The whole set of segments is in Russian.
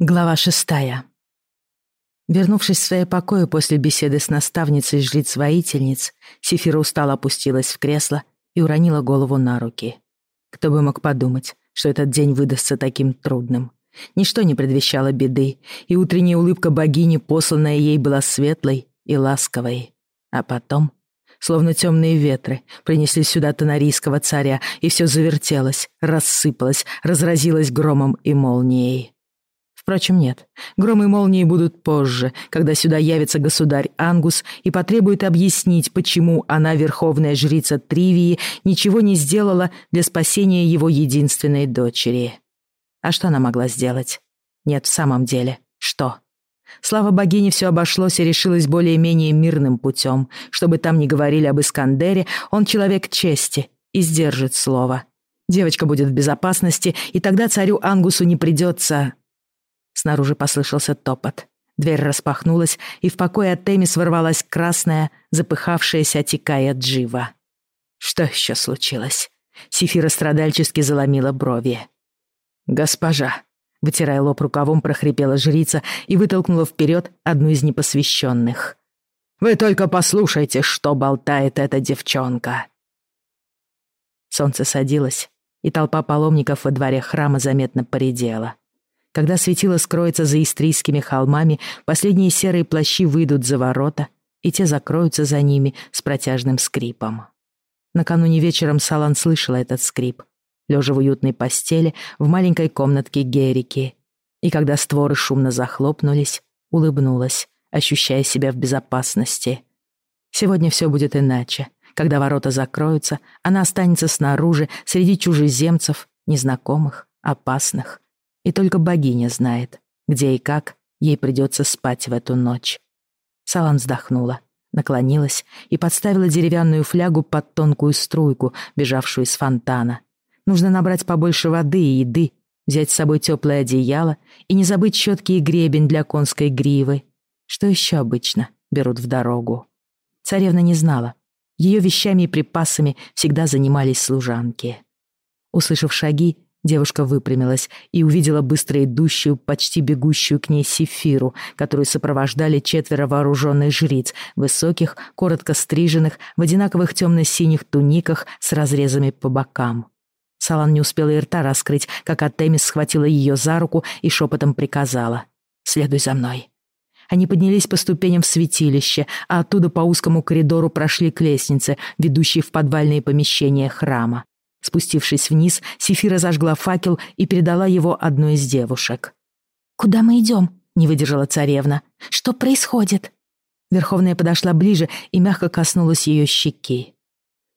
Глава шестая. Вернувшись в свои покои после беседы с наставницей жриц-воительниц, Сефира устало опустилась в кресло и уронила голову на руки. Кто бы мог подумать, что этот день выдастся таким трудным. Ничто не предвещало беды, и утренняя улыбка богини, посланная ей, была светлой и ласковой. А потом, словно темные ветры, принесли сюда тонарийского царя, и все завертелось, рассыпалось, разразилось громом и молнией. Впрочем, нет. Громы и молнии будут позже, когда сюда явится государь Ангус и потребует объяснить, почему она, верховная жрица Тривии, ничего не сделала для спасения его единственной дочери. А что она могла сделать? Нет, в самом деле, что? Слава богине все обошлось и решилось более-менее мирным путем. Чтобы там не говорили об Искандере, он человек чести и сдержит слово. Девочка будет в безопасности, и тогда царю Ангусу не придется Снаружи послышался топот. Дверь распахнулась, и в покое от Темис ворвалась красная, запыхавшаяся Тикая Джива. Что еще случилось? Сифира страдальчески заломила брови. «Госпожа!» — вытирая лоб рукавом, прохрипела жрица и вытолкнула вперед одну из непосвященных. «Вы только послушайте, что болтает эта девчонка!» Солнце садилось, и толпа паломников во дворе храма заметно поредела. Когда светило скроется за истрийскими холмами, последние серые плащи выйдут за ворота, и те закроются за ними с протяжным скрипом. Накануне вечером Салан слышала этот скрип, лежа в уютной постели в маленькой комнатке Герики. И когда створы шумно захлопнулись, улыбнулась, ощущая себя в безопасности. Сегодня все будет иначе. Когда ворота закроются, она останется снаружи, среди чужеземцев, незнакомых, опасных, и только богиня знает, где и как ей придется спать в эту ночь. Салан вздохнула, наклонилась и подставила деревянную флягу под тонкую струйку, бежавшую из фонтана. Нужно набрать побольше воды и еды, взять с собой теплое одеяло и не забыть щетки и гребень для конской гривы. Что еще обычно берут в дорогу? Царевна не знала. Ее вещами и припасами всегда занимались служанки. Услышав шаги, Девушка выпрямилась и увидела быстро идущую, почти бегущую к ней Сефиру, которую сопровождали четверо вооруженных жриц, высоких, коротко стриженных, в одинаковых темно-синих туниках с разрезами по бокам. Салан не успела и рта раскрыть, как Аттемис схватила ее за руку и шепотом приказала. «Следуй за мной». Они поднялись по ступеням в святилище, а оттуда по узкому коридору прошли к лестнице, ведущей в подвальные помещения храма. Спустившись вниз, Сефира зажгла факел и передала его одной из девушек. «Куда мы идем?» — не выдержала царевна. «Что происходит?» Верховная подошла ближе и мягко коснулась ее щеки.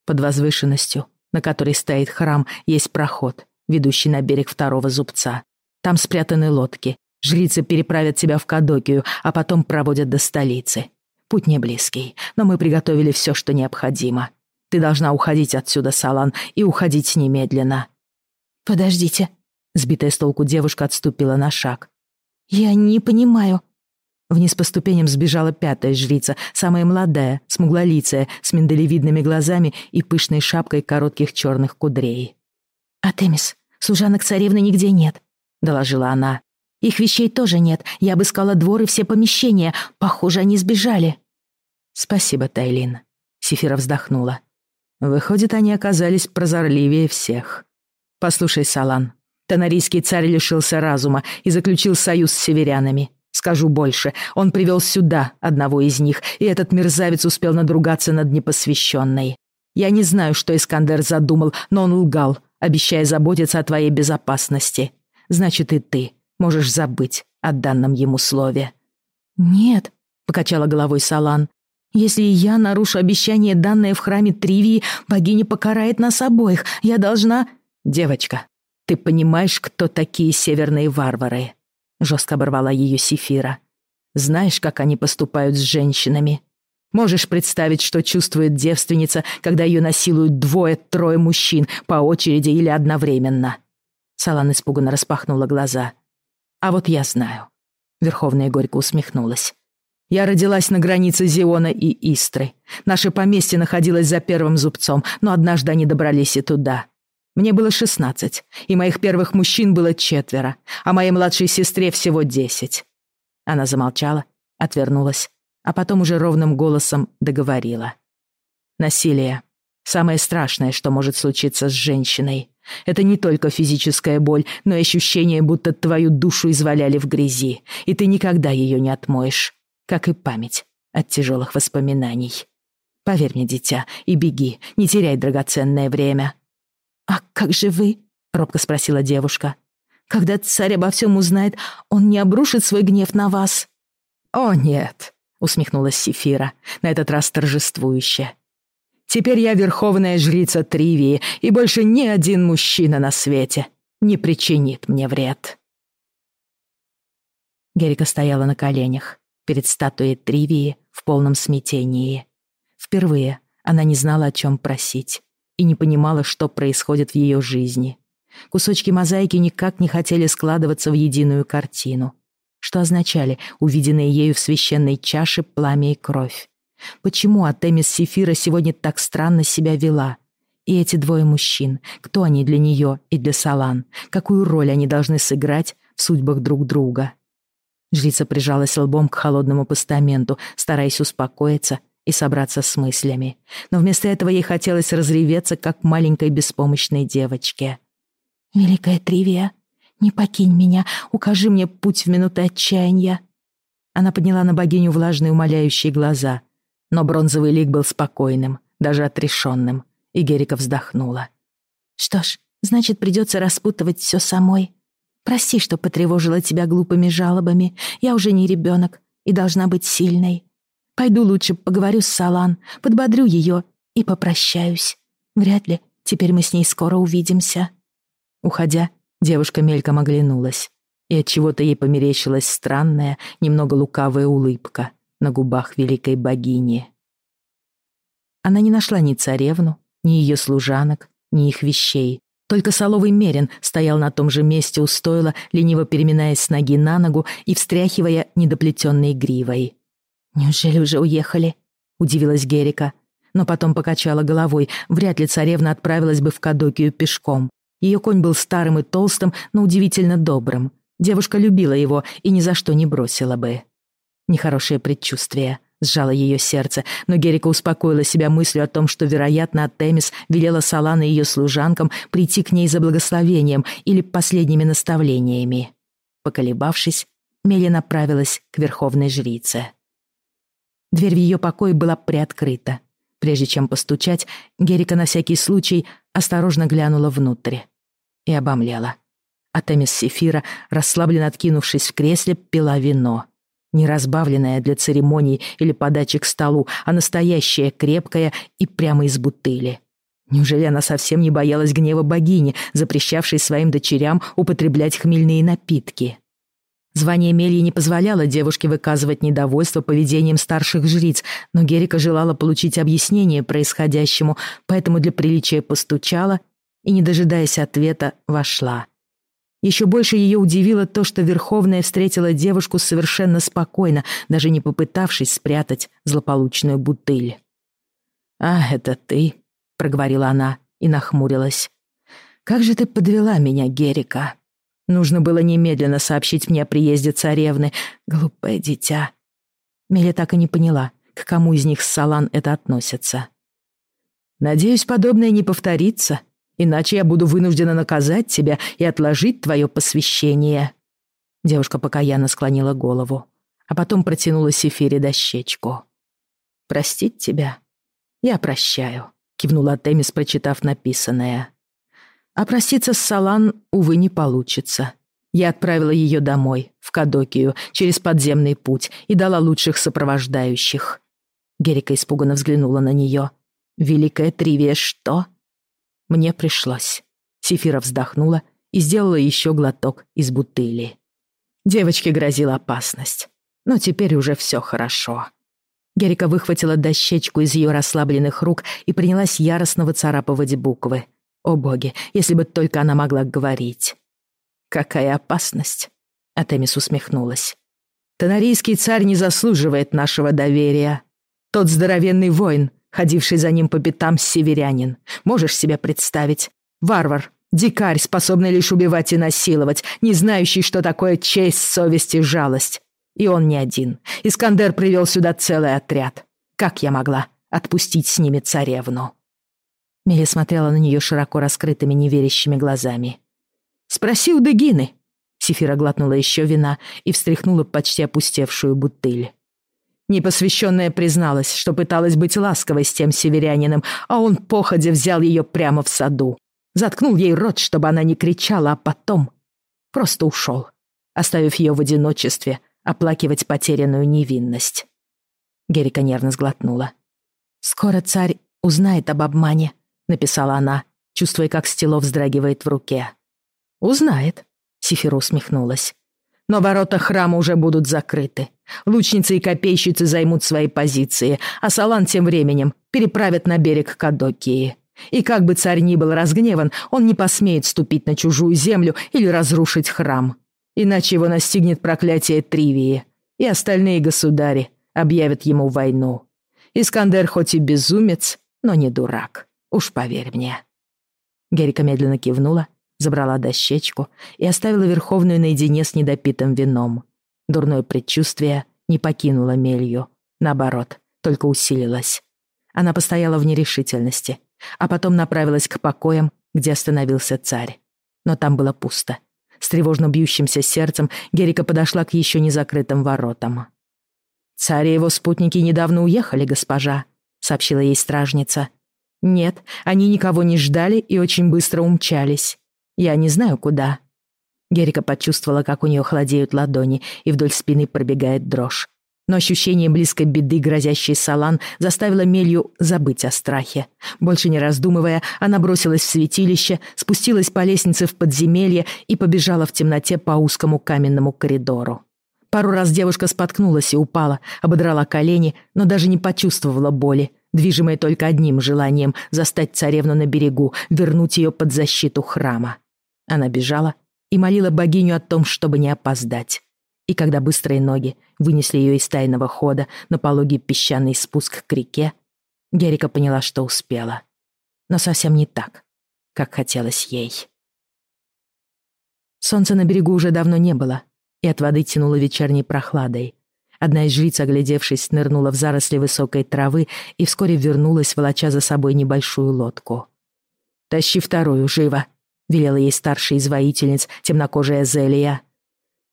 Под возвышенностью, на которой стоит храм, есть проход, ведущий на берег второго зубца. Там спрятаны лодки. Жрицы переправят тебя в Кадокию, а потом проводят до столицы. Путь не близкий, но мы приготовили все, что необходимо. Ты должна уходить отсюда, Салан, и уходить немедленно». «Подождите». Сбитая с толку девушка отступила на шаг. «Я не понимаю». Вниз по ступеням сбежала пятая жрица, самая молодая, смуглолицая, с миндалевидными глазами и пышной шапкой коротких черных кудрей. «Атемис, служанок царевны нигде нет», — доложила она. «Их вещей тоже нет. Я обыскала двор и все помещения. Похоже, они сбежали». «Спасибо, Тайлин», — Сифира вздохнула. Выходит, они оказались прозорливее всех. Послушай, Салан, Тонарийский царь лишился разума и заключил союз с северянами. Скажу больше, он привел сюда одного из них, и этот мерзавец успел надругаться над непосвященной. Я не знаю, что Искандер задумал, но он лгал, обещая заботиться о твоей безопасности. Значит, и ты можешь забыть о данном ему слове». «Нет», — покачала головой Салан, если я нарушу обещание, данное в храме Тривии, богиня покарает нас обоих. Я должна...» «Девочка, ты понимаешь, кто такие северные варвары?» Жестко оборвала ее Сефира. «Знаешь, как они поступают с женщинами? Можешь представить, что чувствует девственница, когда ее насилуют двое-трое мужчин по очереди или одновременно?» Салан испуганно распахнула глаза. «А вот я знаю». Верховная горько усмехнулась. Я родилась на границе Зиона и Истры. Наше поместье находилось за первым зубцом, но однажды они добрались и туда. Мне было шестнадцать, и моих первых мужчин было четверо, а моей младшей сестре всего десять. Она замолчала, отвернулась, а потом уже ровным голосом договорила. Насилие — самое страшное, что может случиться с женщиной. Это не только физическая боль, но и ощущение, будто твою душу изваляли в грязи, и ты никогда ее не отмоешь, как и память от тяжелых воспоминаний. Поверь мне, дитя, и беги, не теряй драгоценное время. «А как же вы?» — робко спросила девушка. «Когда царь обо всем узнает, он не обрушит свой гнев на вас?» «О, нет», — усмехнулась Сефира, на этот раз торжествующе. «Теперь я верховная жрица Тривии, и больше ни один мужчина на свете не причинит мне вред». Герика стояла на коленях перед статуей Тривии в полном смятении. Впервые она не знала, о чем просить, и не понимала, что происходит в ее жизни. Кусочки мозаики никак не хотели складываться в единую картину. Что означали увиденные ею в священной чаше пламя и кровь? Почему Атемис Сефира сегодня так странно себя вела? И эти двое мужчин, кто они для нее и для Салан? Какую роль они должны сыграть в судьбах друг друга? Жрица прижалась лбом к холодному постаменту, стараясь успокоиться и собраться с мыслями. Но вместо этого ей хотелось разреветься, как маленькой беспомощной девочке. «Великая Тривия, не покинь меня, укажи мне путь в минуты отчаяния». Она подняла на богиню влажные умоляющие глаза, но бронзовый лик был спокойным, даже отрешенным, и Герика вздохнула. «Что ж, значит, придется распутывать все самой. Прости, что потревожила тебя глупыми жалобами. Я уже не ребенок и должна быть сильной. Пойду лучше поговорю с Салан, подбодрю ее и попрощаюсь. Вряд ли теперь мы с ней скоро увидимся». Уходя, девушка мельком оглянулась, и от чего то ей померещилась странная, немного лукавая улыбка на губах великой богини. Она не нашла ни царевну, ни ее служанок, ни их вещей, только соловый мерин стоял на том же месте у стойла, лениво переминаясь с ноги на ногу и встряхивая недоплетенной гривой. «Неужели уже уехали?» — удивилась Герика. Но потом покачала головой. Вряд ли царевна отправилась бы в Кадокию пешком. Ее конь был старым и толстым, но удивительно добрым. Девушка любила его и ни за что не бросила бы. Нехорошее предчувствие — сжало ее сердце, но Герика успокоила себя мыслью о том, что, вероятно, Аттемис велела Салана и ее служанкам прийти к ней за благословением или последними наставлениями. Поколебавшись, Мели направилась к верховной жрице. Дверь в ее покое была приоткрыта. Прежде чем постучать, Герика на всякий случай осторожно глянула внутрь и обомлела. Атемис Сефира, расслабленно откинувшись в кресле, пила вино — не разбавленная для церемоний или подачи к столу, а настоящая, крепкая и прямо из бутыли. Неужели она совсем не боялась гнева богини, запрещавшей своим дочерям употреблять хмельные напитки? Звание Мельи не позволяло девушке выказывать недовольство поведением старших жриц, но Герика желала получить объяснение происходящему, поэтому для приличия постучала и, не дожидаясь ответа, вошла. Еще больше ее удивило то, что Верховная встретила девушку совершенно спокойно, даже не попытавшись спрятать злополучную бутыль. «А, это ты», — проговорила она и нахмурилась. «Как же ты подвела меня, Герика? Нужно было немедленно сообщить мне о приезде царевны, глупое дитя». Меля так и не поняла, к кому из них с Салан это относится. «Надеюсь, подобное не повторится», иначе я буду вынуждена наказать тебя и отложить твое посвящение». Девушка покаянно склонила голову, а потом протянула Сефире дощечку. «Простить тебя? Я прощаю», — кивнула Темис, прочитав написанное. «А проститься с Салан, увы, не получится. Я отправила ее домой, в Кадокию, через подземный путь и дала лучших сопровождающих». Герика испуганно взглянула на нее. «Великая Тривия, что?» Мне пришлось. Сефира вздохнула и сделала еще глоток из бутыли. Девочке грозила опасность. Но теперь уже все хорошо. Герика выхватила дощечку из ее расслабленных рук и принялась яростно выцарапывать буквы. О боги, если бы только она могла говорить. «Какая опасность?» Атемис усмехнулась. «Тонарийский царь не заслуживает нашего доверия. Тот здоровенный воин, ходивший за ним по пятам северянин. Можешь себе представить? Варвар, дикарь, способный лишь убивать и насиловать, не знающий, что такое честь, совесть и жалость. И он не один. Искандер привел сюда целый отряд. Как я могла отпустить с ними царевну?» Миля смотрела на нее широко раскрытыми неверящими глазами. «Спроси у Дегины!» Сефира глотнула еще вина и встряхнула почти опустевшую бутыль. Непосвященная призналась, что пыталась быть ласковой с тем северянином, а он походя взял ее прямо в саду. Заткнул ей рот, чтобы она не кричала, а потом просто ушел, оставив ее в одиночестве оплакивать потерянную невинность. Герика нервно сглотнула. «Скоро царь узнает об обмане», — написала она, чувствуя, как стело вздрагивает в руке. «Узнает», — Сифира усмехнулась. «Но ворота храма уже будут закрыты. Лучницы и копейщицы займут свои позиции, а Салан тем временем переправят на берег Кадокии. И как бы царь ни был разгневан, он не посмеет ступить на чужую землю или разрушить храм. Иначе его настигнет проклятие Тривии, и остальные государи объявят ему войну. Искандер хоть и безумец, но не дурак, уж поверь мне». Герика медленно кивнула, забрала дощечку и оставила Верховную наедине с недопитым вином. Дурное предчувствие не покинуло Мелью. Наоборот, только усилилось. Она постояла в нерешительности, а потом направилась к покоям, где остановился царь. Но там было пусто. С тревожно бьющимся сердцем Герика подошла к еще не закрытым воротам. «Царь и его спутники недавно уехали, госпожа», — сообщила ей стражница. «Нет, они никого не ждали и очень быстро умчались. Я не знаю, куда». Герика почувствовала, как у нее холодеют ладони, и вдоль спины пробегает дрожь. Но ощущение близкой беды, грозящей Салан, заставило Мелью забыть о страхе. Больше не раздумывая, она бросилась в святилище, спустилась по лестнице в подземелье и побежала в темноте по узкому каменному коридору. Пару раз девушка споткнулась и упала, ободрала колени, но даже не почувствовала боли, движимая только одним желанием застать царевну на берегу, вернуть ее под защиту храма. Она бежала, и молила богиню о том, чтобы не опоздать. И когда быстрые ноги вынесли ее из тайного хода на пологий песчаный спуск к реке, Герика поняла, что успела. Но совсем не так, как хотелось ей. Солнца на берегу уже давно не было, и от воды тянуло вечерней прохладой. Одна из жриц, оглядевшись, нырнула в заросли высокой травы и вскоре вернулась, волоча за собой небольшую лодку. «Тащи вторую, живо!» велела ей старшая из воительниц, темнокожая Зелия.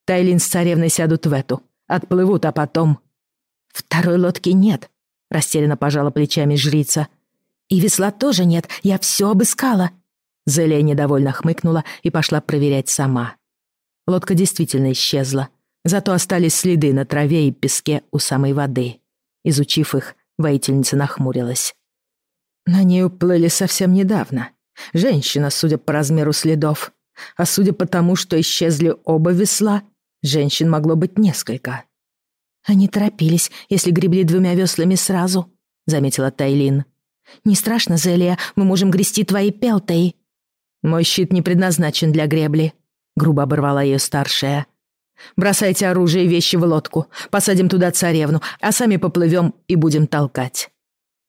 Тайлин с царевной сядут в эту, отплывут, а потом... «Второй лодки нет», — растерянно пожала плечами жрица. «И весла тоже нет, я все обыскала». Зелия недовольно хмыкнула и пошла проверять сама. Лодка действительно исчезла, зато остались следы на траве и песке у самой воды. Изучив их, воительница нахмурилась. «На ней уплыли совсем недавно», Женщина, судя по размеру следов. А судя по тому, что исчезли оба весла, женщин могло быть несколько. «Они торопились, если гребли двумя веслами сразу», — заметила Тайлин. «Не страшно, Зелия, мы можем грести твои пелтой». «Мой щит не предназначен для гребли», — грубо оборвала ее старшая. «Бросайте оружие и вещи в лодку, посадим туда царевну, а сами поплывем и будем толкать».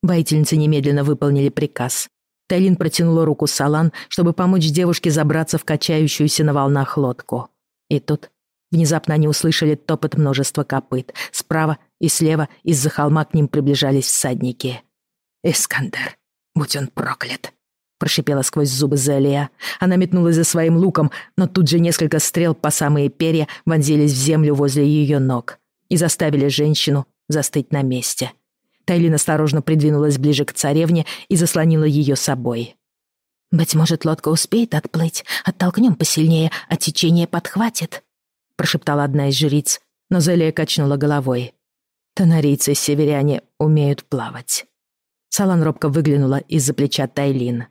Воительницы немедленно выполнили приказ. Тайлин протянула руку Салан, чтобы помочь девушке забраться в качающуюся на волнах лодку. И тут внезапно они услышали топот множества копыт. Справа и слева из-за холма к ним приближались всадники. «Искандер, будь он проклят!» Прошипела сквозь зубы Зелия. Она метнулась за своим луком, но тут же несколько стрел по самые перья вонзились в землю возле ее ног и заставили женщину застыть на месте. Тайлин осторожно придвинулась ближе к царевне и заслонила ее собой. «Быть может, лодка успеет отплыть, оттолкнем посильнее, а течение подхватит», прошептала одна из жриц, но Зелия качнула головой. «Тонарийцы северяне умеют плавать». Салан робко выглянула из-за плеча Тайлин.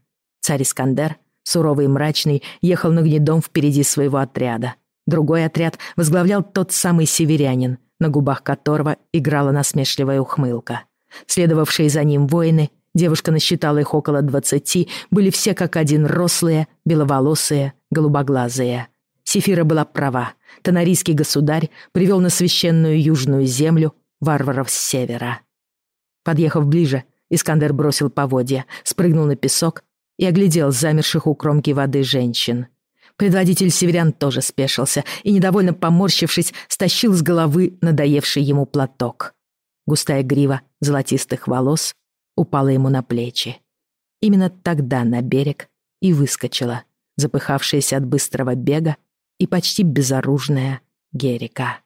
Царь Искандер, суровый и мрачный, ехал на гнедом впереди своего отряда. Другой отряд возглавлял тот самый северянин, на губах которого играла насмешливая ухмылка. Следовавшие за ним воины, девушка насчитала их около двадцати, были все как один рослые, беловолосые, голубоглазые. Сефира была права. Тонарийский государь привел на священную южную землю варваров с севера. Подъехав ближе, Искандер бросил поводья, спрыгнул на песок и оглядел замерших у кромки воды женщин. Предводитель северян тоже спешился и, недовольно поморщившись, стащил с головы надоевший ему платок. Густая грива золотистых волос упала ему на плечи. Именно тогда на берег и выскочила, запыхавшаяся от быстрого бега и почти безоружная Герика.